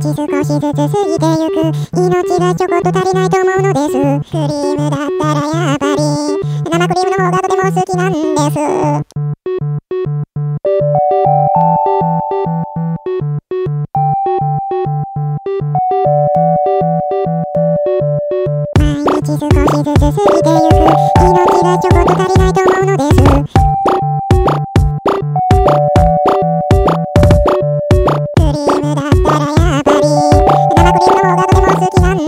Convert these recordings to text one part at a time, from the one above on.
少しずつ過ぎてゆく。命がちょこっと足りないと思うのです。クリームだったらやっぱり生クリームの方がとても好きなんです。毎日少しずつ過ぎてゆく。命がちょこっと足りないと思うのです。好きなんだ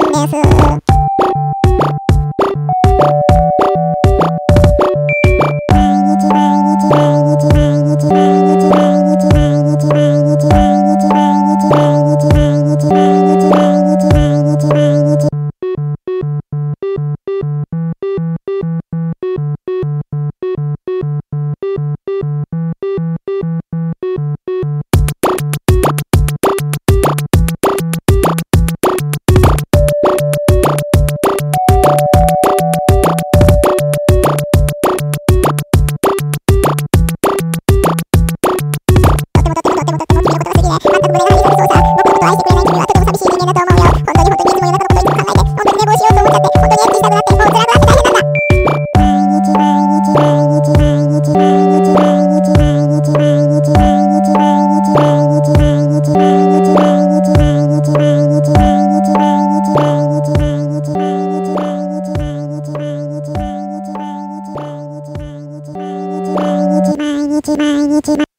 日毎日毎